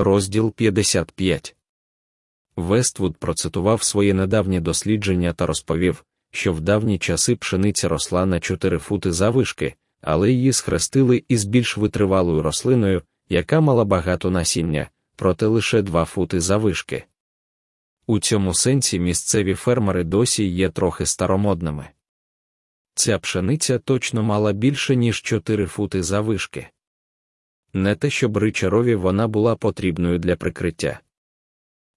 Розділ 55 Вествуд процитував своє недавнє дослідження та розповів, що в давні часи пшениця росла на 4 фути завишки, але її схрестили із більш витривалою рослиною, яка мала багато насіння, проте лише 2 фути завишки. У цьому сенсі місцеві фермери досі є трохи старомодними. Ця пшениця точно мала більше, ніж 4 фути завишки. Не те, щоб ричарові вона була потрібною для прикриття.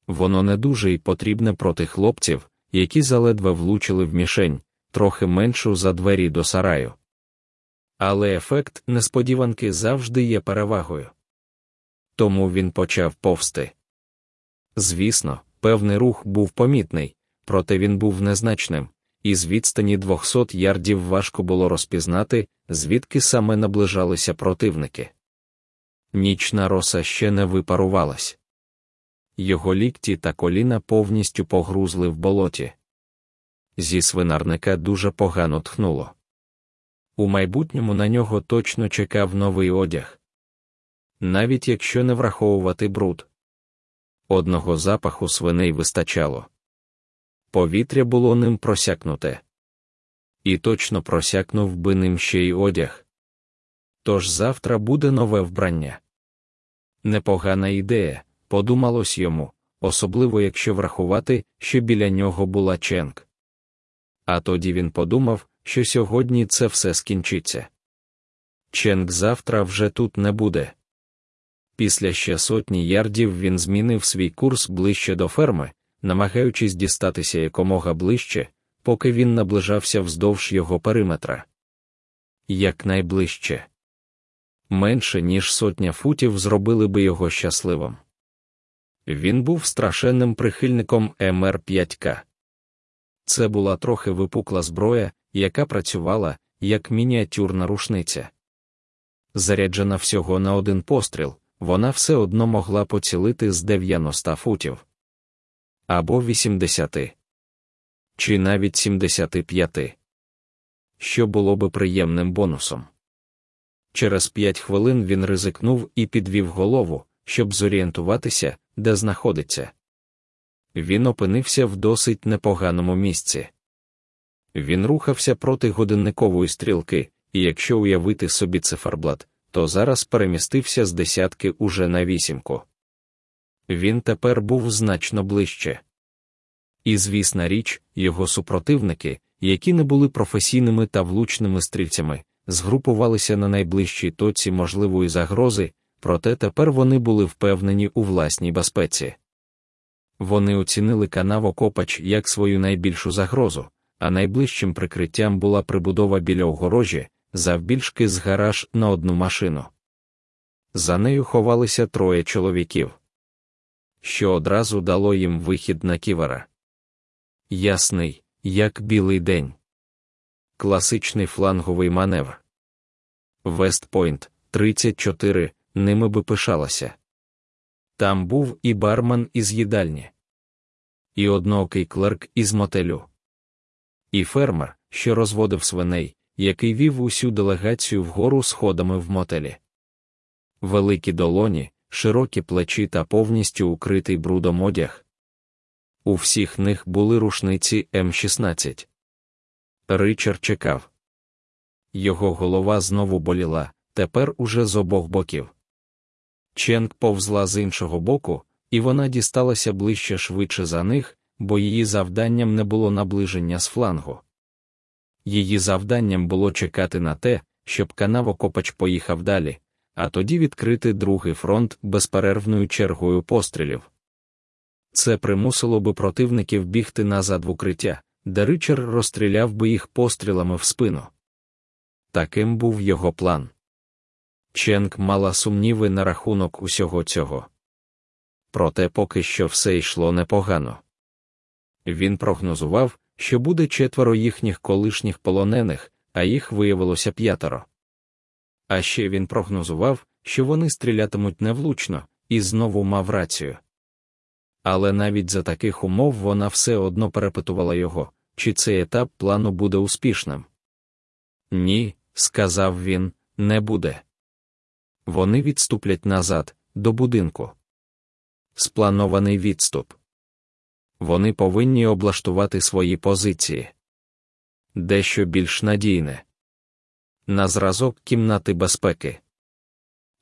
Воно не дуже й потрібне проти хлопців, які заледве влучили в мішень, трохи меншу за двері до сараю. Але ефект несподіванки завжди є перевагою. Тому він почав повсти. Звісно, певний рух був помітний, проте він був незначним, і з відстані 200 ярдів важко було розпізнати, звідки саме наближалися противники. Нічна роса ще не випарувалась. Його лікті та коліна повністю погрузли в болоті. Зі свинарника дуже погано тхнуло. У майбутньому на нього точно чекав новий одяг. Навіть якщо не враховувати бруд. Одного запаху свиней вистачало. Повітря було ним просякнуте. І точно просякнув би ним ще й одяг. Тож завтра буде нове вбрання. Непогана ідея, подумалось йому, особливо якщо врахувати, що біля нього була Ченк. А тоді він подумав, що сьогодні це все скінчиться. Ченк завтра вже тут не буде. Після ще сотні ярдів він змінив свій курс ближче до ферми, намагаючись дістатися якомога ближче, поки він наближався вздовж його периметра. Якнайближче. Менше ніж сотня футів зробили би його щасливим. Він був страшенним прихильником МР5К. Це була трохи випукла зброя, яка працювала як мініатюрна рушниця. Заряджена всього на один постріл, вона все одно могла поцілити з 90 футів або 80, чи навіть 75, що було би приємним бонусом. Через п'ять хвилин він ризикнув і підвів голову, щоб зорієнтуватися, де знаходиться. Він опинився в досить непоганому місці. Він рухався проти годинникової стрілки, і якщо уявити собі циферблат, то зараз перемістився з десятки уже на вісімку. Він тепер був значно ближче. І, звісна річ, його супротивники, які не були професійними та влучними стрільцями, згрупувалися на найближчій точці можливої загрози, проте тепер вони були впевнені у власній безпеці. Вони оцінили канавокопач як свою найбільшу загрозу, а найближчим прикриттям була прибудова біля огорожі, завбільшки з гараж на одну машину. За нею ховалися троє чоловіків, що одразу дало їм вихід на ківера. Ясний, як білий день. Класичний фланговий маневр. Вестпойнт 34, ними би пишалася. Там був і бармен із їдальні, і одноокий клерк із мотелю, і фермер, що розводив свиней, який вів усю делегацію вгору сходами в мотелі. Великі долоні, широкі плечі та повністю укритий брудом одяг. У всіх них були рушниці М16. Ричард чекав. Його голова знову боліла, тепер уже з обох боків. Ченк повзла з іншого боку, і вона дісталася ближче швидше за них, бо її завданням не було наближення з флангу. Її завданням було чекати на те, щоб канавокопач поїхав далі, а тоді відкрити другий фронт безперервною чергою пострілів. Це примусило би противників бігти назад в укриття, де Ричард розстріляв би їх пострілами в спину. Таким був його план. Ченк мала сумніви на рахунок усього цього. Проте поки що все йшло непогано. Він прогнозував, що буде четверо їхніх колишніх полонених, а їх виявилося п'ятеро. А ще він прогнозував, що вони стрілятимуть невлучно, і знову мав рацію. Але навіть за таких умов вона все одно перепитувала його, чи цей етап плану буде успішним. Ні, сказав він, не буде. Вони відступлять назад, до будинку. Спланований відступ. Вони повинні облаштувати свої позиції. Дещо більш надійне. На зразок кімнати безпеки.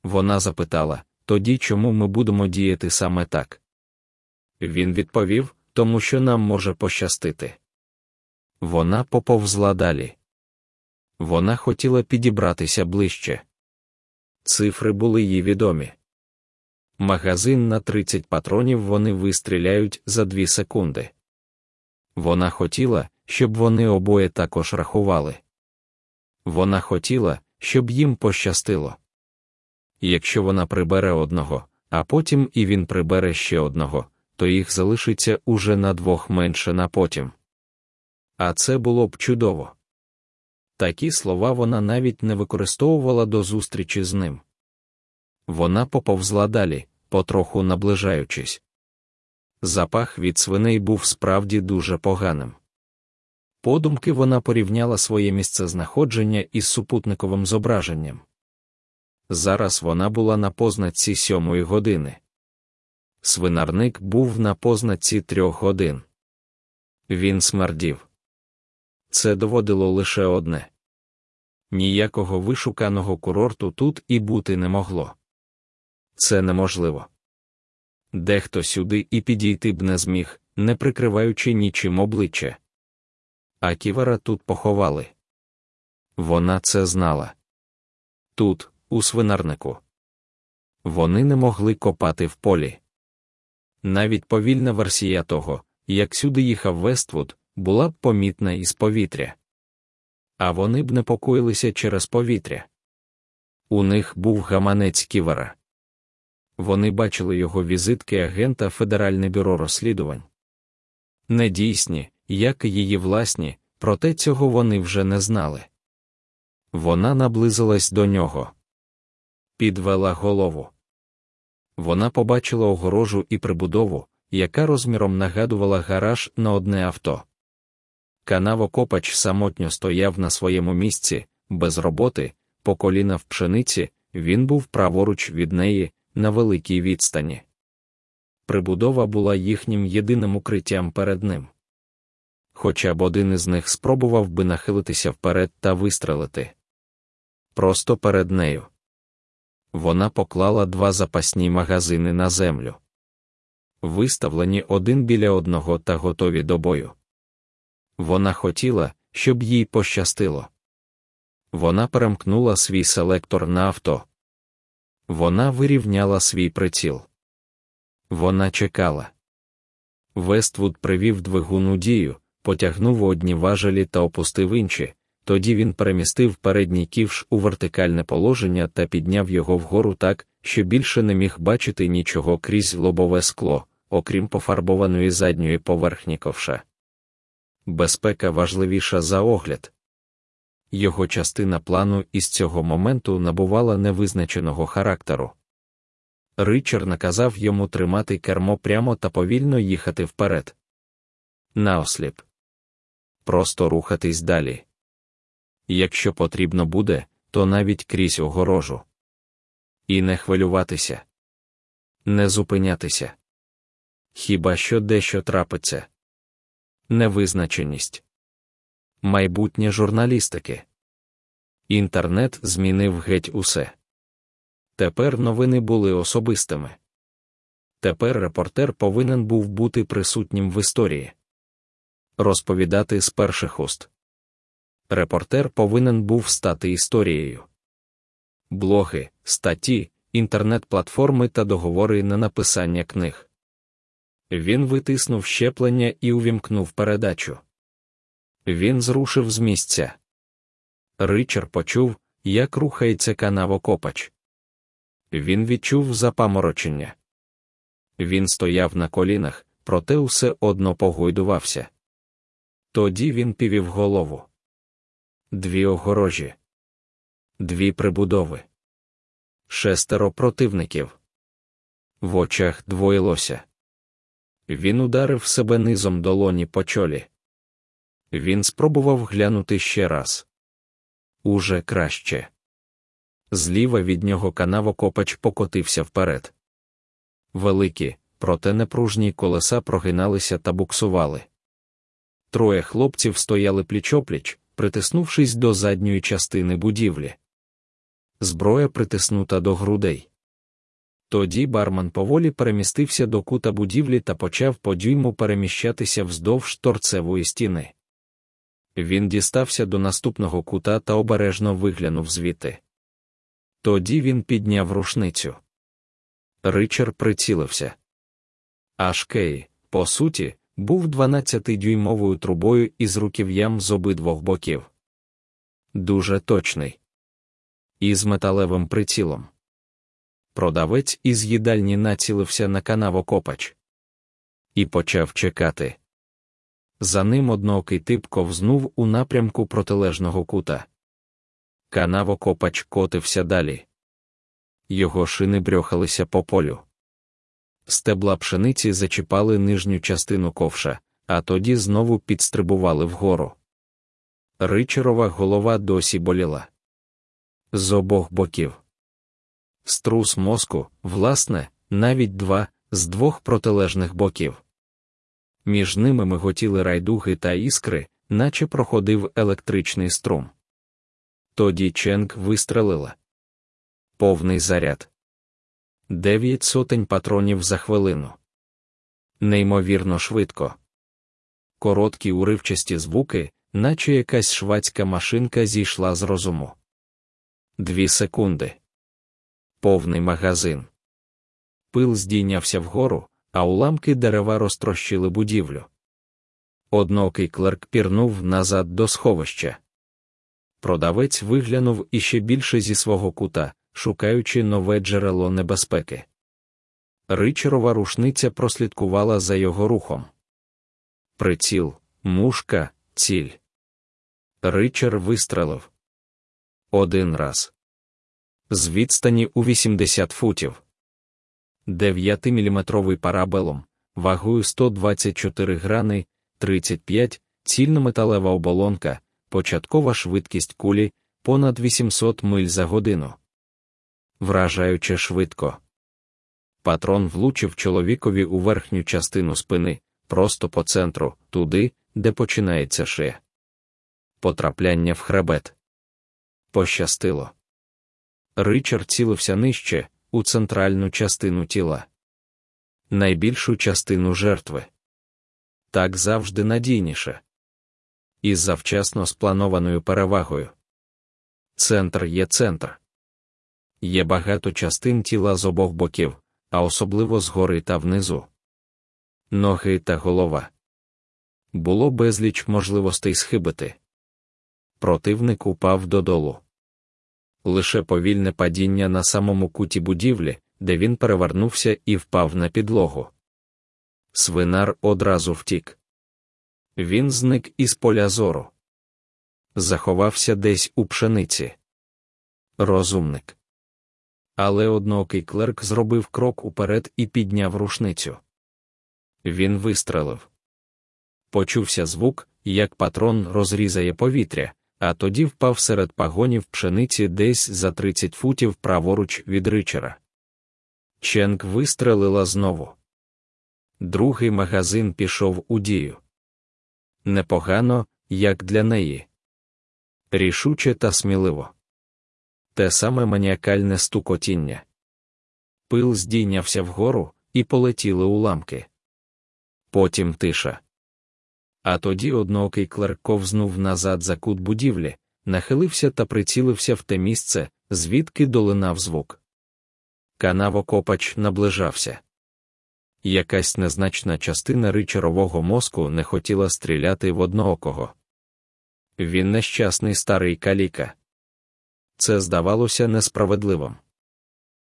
Вона запитала тоді, чому ми будемо діяти саме так. Він відповів тому що нам може пощастити. Вона поповзла далі. Вона хотіла підібратися ближче. Цифри були їй відомі. Магазин на 30 патронів вони вистріляють за 2 секунди. Вона хотіла, щоб вони обоє також рахували. Вона хотіла, щоб їм пощастило. Якщо вона прибере одного, а потім і він прибере ще одного, то їх залишиться уже на двох менше на потім. А це було б чудово. Такі слова вона навіть не використовувала до зустрічі з ним. Вона поповзла далі, потроху наближаючись. Запах від свиней був справді дуже поганим. Подумки вона порівняла своє місцезнаходження із супутниковим зображенням. Зараз вона була на познаці сьомої години. Свинарник був на познаці трьох годин. Він смердів. Це доводило лише одне ніякого вишуканого курорту тут і бути не могло. Це неможливо. Дехто сюди і підійти б не зміг, не прикриваючи нічим обличчя. А ківера тут поховали. Вона це знала. Тут, у свинарнику. Вони не могли копати в полі. Навіть повільна версія того, як сюди їхав Вествуд, була б помітна із повітря. А вони б непокоїлися через повітря. У них був гаманець ківера. Вони бачили його візитки агента Федеральне бюро розслідувань. Недійсні, як її власні, проте цього вони вже не знали. Вона наблизилась до нього, підвела голову. Вона побачила огорожу і прибудову, яка розміром нагадувала гараж на одне авто. Канавокопач самотньо стояв на своєму місці, без роботи, по коліна в пшениці, він був праворуч від неї, на великій відстані. Прибудова була їхнім єдиним укриттям перед ним. Хоча б один із них спробував би нахилитися вперед та вистрелити. Просто перед нею вона поклала два запасні магазини на землю. Виставлені один біля одного та готові до бою. Вона хотіла, щоб їй пощастило. Вона перемкнула свій селектор на авто. Вона вирівняла свій приціл. Вона чекала. Вествуд привів двигун у дію, потягнув одні важелі та опустив інші, тоді він перемістив передній ківш у вертикальне положення та підняв його вгору так, що більше не міг бачити нічого крізь лобове скло, окрім пофарбованої задньої поверхні ковша. Безпека важливіша за огляд. Його частина плану із цього моменту набувала невизначеного характеру. Ричард наказав йому тримати кермо прямо та повільно їхати вперед. Наосліп. Просто рухатись далі якщо потрібно буде, то навіть крізь огорожу. І не хвилюватися, не зупинятися. Хіба що дещо трапиться. Невизначеність. Майбутнє журналістики. Інтернет змінив геть усе. Тепер новини були особистими. Тепер репортер повинен був бути присутнім в історії, розповідати з перших уст репортер повинен був стати історією. Блоги, статті, інтернет-платформи та договори на написання книг. Він витиснув щеплення і увімкнув передачу. Він зрушив з місця. Ричард почув, як рухається канавокопач. Він відчув запаморочення. Він стояв на колінах, проте усе одно погойдувався. Тоді він півів голову дві огорожі, дві прибудови, шестеро противників. В очах двоїлося. Він ударив себе низом долоні по чолі. Він спробував глянути ще раз. Уже краще. Зліва від нього канавокопач покотився вперед. Великі, проте непружні колеса прогиналися та буксували. Троє хлопців стояли пліч-опліч, притиснувшись до задньої частини будівлі. Зброя притиснута до грудей. Тоді барман поволі перемістився до кута будівлі та почав по дюйму переміщатися вздовж торцевої стіни. Він дістався до наступного кута та обережно виглянув звідти. Тоді він підняв рушницю. Ричард прицілився. Аж Кей, по суті, був 12-дюймовою трубою із руків'ям з обидвох боків. Дуже точний. Із металевим прицілом. Продавець із їдальні націлився на канавокопач і почав чекати. За ним одноокий тип ковзнув у напрямку протилежного кута. Канавокопач котився далі. Його шини брьохалися по полю. Стебла пшениці зачіпали нижню частину ковша, а тоді знову підстрибували вгору. Ричарова голова досі боліла. З обох боків. Струс мозку, власне, навіть два, з двох протилежних боків. Між ними миготіли райдуги та іскри, наче проходив електричний струм. Тоді Ченк вистрелила. Повний заряд. Дев'ять сотень патронів за хвилину. Неймовірно швидко. Короткі уривчасті звуки, наче якась швадська машинка зійшла з розуму. Дві секунди. Повний магазин. Пил здійнявся вгору, а уламки дерева розтрощили будівлю. Однокий клерк пірнув назад до сховища. Продавець виглянув іще більше зі свого кута, шукаючи нове джерело небезпеки. Ричарова рушниця прослідкувала за його рухом. Приціл, мушка, ціль. Ричар вистрелив один раз. З відстані у 80 футів. 9-мм парабелом, вагою 124 грани, 35, цільнометалева оболонка, початкова швидкість кулі понад 800 миль за годину. Вражаюче швидко. Патрон влучив чоловікові у верхню частину спини, просто по центру, туди, де починається шия. Потрапляння в хребет. Пощастило. Ричард цілився нижче, у центральну частину тіла, найбільшу частину жертви. Так завжди надійніше. Із завчасно спланованою перевагою. Центр є центр. Є багато частин тіла з обох боків, а особливо згори та внизу. Ноги та голова. Було безліч можливостей схибити. Противник упав додолу лише повільне падіння на самому куті будівлі, де він перевернувся і впав на підлогу. Свинар одразу втік. Він зник із поля зору. Заховався десь у пшениці. Розумник. Але одноокий клерк зробив крок уперед і підняв рушницю. Він вистрелив. Почувся звук, як патрон розрізає повітря, а тоді впав серед пагонів пшениці десь за 30 футів праворуч від ричера. Ченк вистрелила знову. Другий магазин пішов у дію. Непогано, як для неї. Рішуче та сміливо. Те саме маніакальне стукотіння. Пил здійнявся вгору, і полетіли уламки. Потім тиша. А тоді одноокий клерк ковзнув назад за кут будівлі, нахилився та прицілився в те місце, звідки долинав звук. Канавокопач наближався. Якась незначна частина ричарового мозку не хотіла стріляти в одноокого. Він нещасний старий каліка. Це здавалося несправедливим.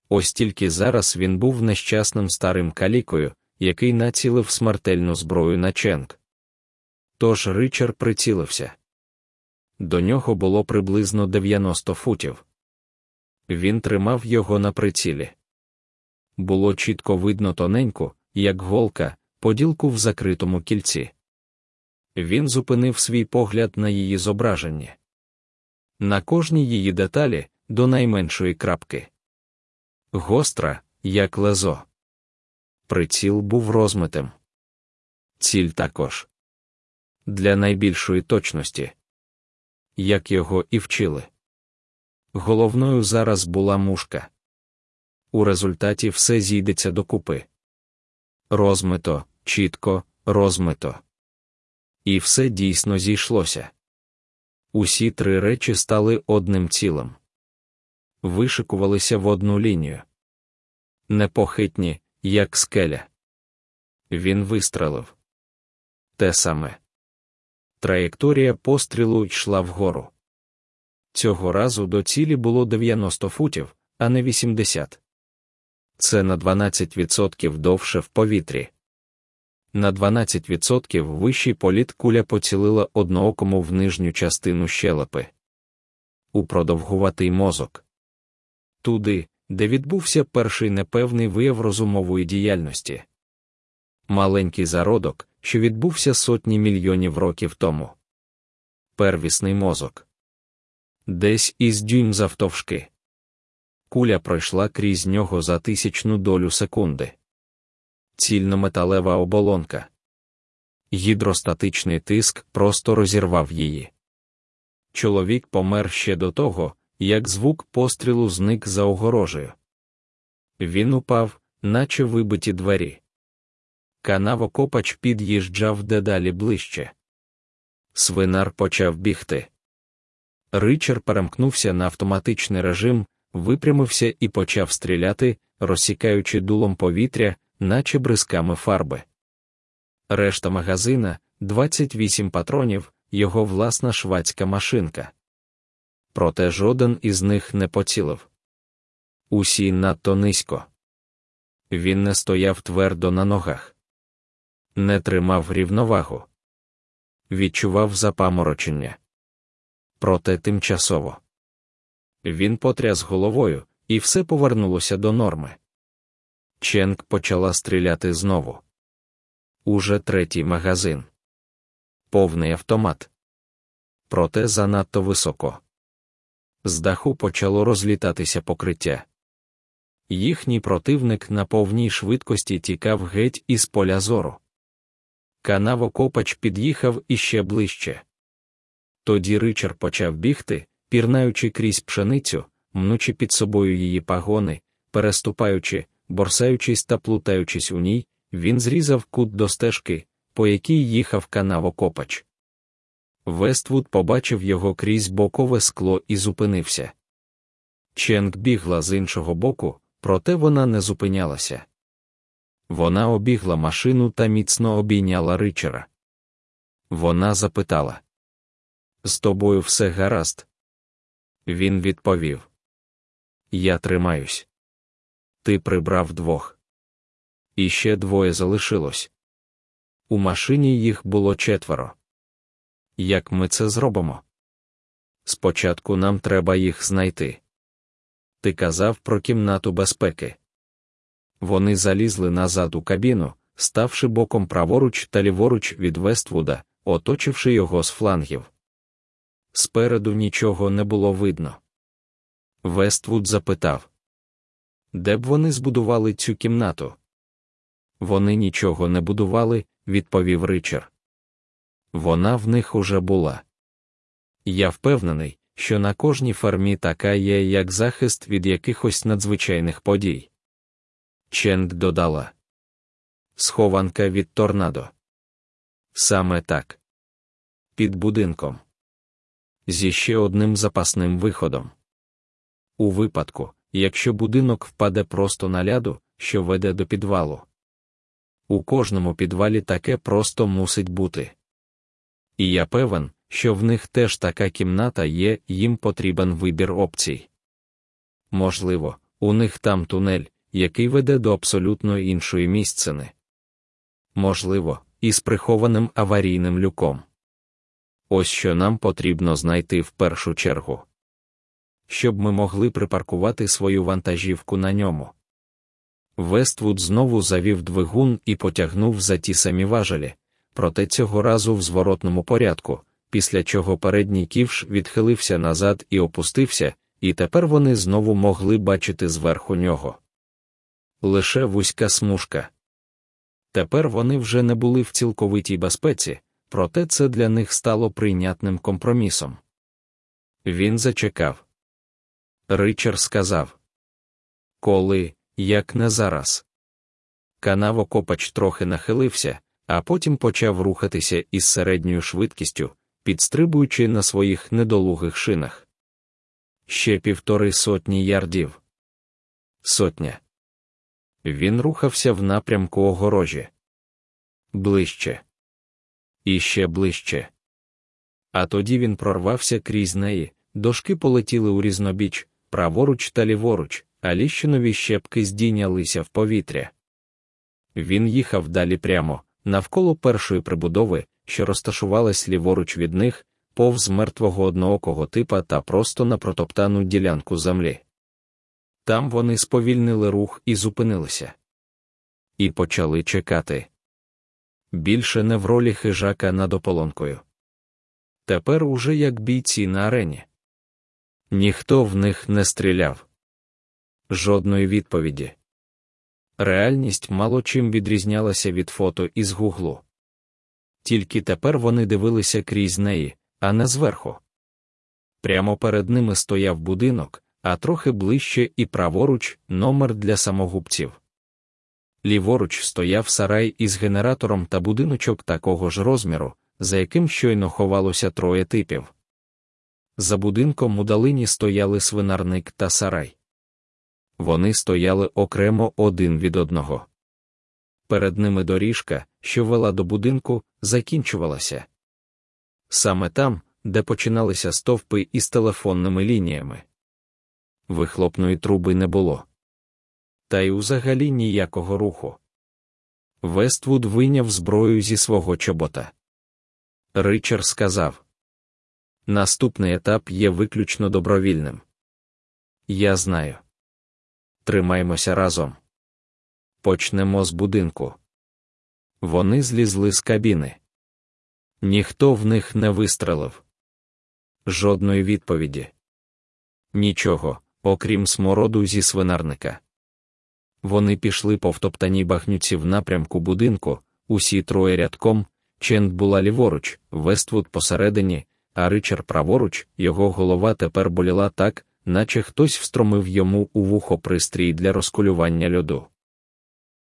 Ось тільки зараз він був нещасним старим калікою, який націлив смертельну зброю на Ченк. Тож Ричард прицілився. До нього було приблизно 90 футів. Він тримав його на прицілі. Було чітко видно тоненьку, як голка, поділку в закритому кільці. Він зупинив свій погляд на її зображенні. На кожній її деталі до найменшої крапки. Гостра, як лезо. Приціл був розмитим. Ціль також для найбільшої точності, як його і вчили. Головною зараз була мушка. У результаті все зійдеться докупи. Розмито, чітко, розмито. І все дійсно зійшлося. Усі три речі стали одним цілим. Вишикувалися в одну лінію. Непохитні, як скеля. Він вистрелив. Те саме. Траєкторія пострілу йшла вгору. Цього разу до цілі було 90 футів, а не 80. Це на 12% довше в повітрі. На 12% вищий політ куля поцілила одноокому в нижню частину щелепи. У продовгуватий мозок. Туди, де відбувся перший непевний вияв розумової діяльності. Маленький зародок, що відбувся сотні мільйонів років тому. Первісний мозок. Десь із дюйм завтовшки. Куля пройшла крізь нього за тисячну долю секунди. Цільнометалева оболонка. Гідростатичний тиск просто розірвав її. Чоловік помер ще до того, як звук пострілу зник за огорожею. Він упав, наче вибиті двері. Канавокопач під'їжджав дедалі ближче. Свинар почав бігти. Ричар перемкнувся на автоматичний режим, випрямився і почав стріляти, розсікаючи дулом повітря, наче бризками фарби. Решта магазина 28 патронів, його власна швадська машинка. Проте жоден із них не поцілив. Усі надто низько. Він не стояв твердо на ногах, не тримав рівновагу, відчував запаморочення. Проте тимчасово. Він потряс головою, і все повернулося до норми. Ченк почала стріляти знову. Уже третій магазин. Повний автомат. Проте занадто високо. З даху почало розлітатися покриття. Їхній противник на повній швидкості тікав геть із поля зору. Канавокопач під'їхав іще ближче. Тоді Ричар почав бігти, пірнаючи крізь пшеницю, мнучи під собою її пагони, переступаючи, борсаючись та плутаючись у ній, він зрізав кут до стежки, по якій їхав канавокопач. Вествуд побачив його крізь бокове скло і зупинився. Ченк бігла з іншого боку, проте вона не зупинялася. Вона обігла машину та міцно обійняла ричера. Вона запитала: З тобою все гаразд? Він відповів: Я тримаюсь. Ти прибрав двох. І ще двоє залишилось. У машині їх було четверо. Як ми це зробимо? Спочатку нам треба їх знайти. Ти казав про кімнату безпеки. Вони залізли назад у кабіну, ставши боком праворуч та ліворуч від Вествуда, оточивши його з флангів. Спереду нічого не було видно. Вествуд запитав, де б вони збудували цю кімнату? Вони нічого не будували, відповів Ричард. Вона в них уже була. Я впевнений, що на кожній фермі така є як захист від якихось надзвичайних подій. Ченг додала Схованка від торнадо. Саме так. Під будинком. Зі ще одним запасним виходом. У випадку, якщо будинок впаде просто на ляду, що веде до підвалу. У кожному підвалі таке просто мусить бути. І я певен, що в них теж така кімната є, їм потрібен вибір опцій. Можливо, у них там тунель, який веде до абсолютно іншої місцини. Можливо, із прихованим аварійним люком. Ось що нам потрібно знайти в першу чергу. Щоб ми могли припаркувати свою вантажівку на ньому. Вествуд знову завів двигун і потягнув за ті самі важелі, проте цього разу в зворотному порядку, після чого передній ківш відхилився назад і опустився, і тепер вони знову могли бачити зверху нього. Лише вузька смужка. Тепер вони вже не були в цілковитій безпеці, проте це для них стало прийнятним компромісом. Він зачекав. Ричард сказав Коли, як не зараз. Канавокопач трохи нахилився, а потім почав рухатися із середньою швидкістю, підстрибуючи на своїх недолугих шинах. Ще півтори сотні ярдів. Сотня. Він рухався в напрямку огорожі. Ближче. І ще ближче. А тоді він прорвався крізь неї, дошки полетіли у різнобіч, праворуч та ліворуч, а ліщинові щепки здійнялися в повітря. Він їхав далі прямо, навколо першої прибудови, що розташувалась ліворуч від них, повз мертвого одноокого типа та просто на протоптану ділянку землі. Там вони сповільнили рух і зупинилися. І почали чекати. Більше не в ролі хижака над ополонкою. Тепер уже як бійці на арені. Ніхто в них не стріляв. Жодної відповіді. Реальність мало чим відрізнялася від фото із гуглу. Тільки тепер вони дивилися крізь неї, а не зверху. Прямо перед ними стояв будинок, а трохи ближче і праворуч номер для самогубців. Ліворуч стояв сарай із генератором та будиночок такого ж розміру, за яким щойно ховалося троє типів. За будинком у долині стояли свинарник та сарай. Вони стояли окремо один від одного. Перед ними доріжка, що вела до будинку, закінчувалася. Саме там, де починалися стовпи із телефонними лініями. Вихлопної труби не було. Та й взагалі ніякого руху. Вествуд вийняв зброю зі свого чобота. Ричард сказав: Наступний етап є виключно добровільним. Я знаю. Тримаймося разом. Почнемо з будинку. Вони злізли з кабіни. Ніхто в них не вистрелив. Жодної відповіді. Нічого, окрім смороду зі свинарника. Вони пішли по втоптаній багнюці в напрямку будинку, усі троє рядком, Ченд була ліворуч, Вествуд посередині, а Ричард праворуч, його голова тепер боліла так, наче хтось встромив йому у вухо пристрій для розколювання льоду.